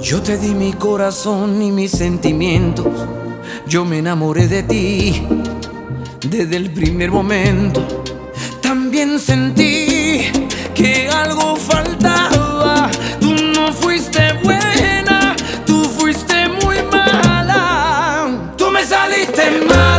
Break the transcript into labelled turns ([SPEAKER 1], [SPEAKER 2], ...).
[SPEAKER 1] Yo te di mi corazón y mis sentimientos. Yo me enamoré de ti desde el primer momento. También sentí que algo faltaba. Tú no fuiste buena, tú fuiste muy mala. Tú me saliste mal.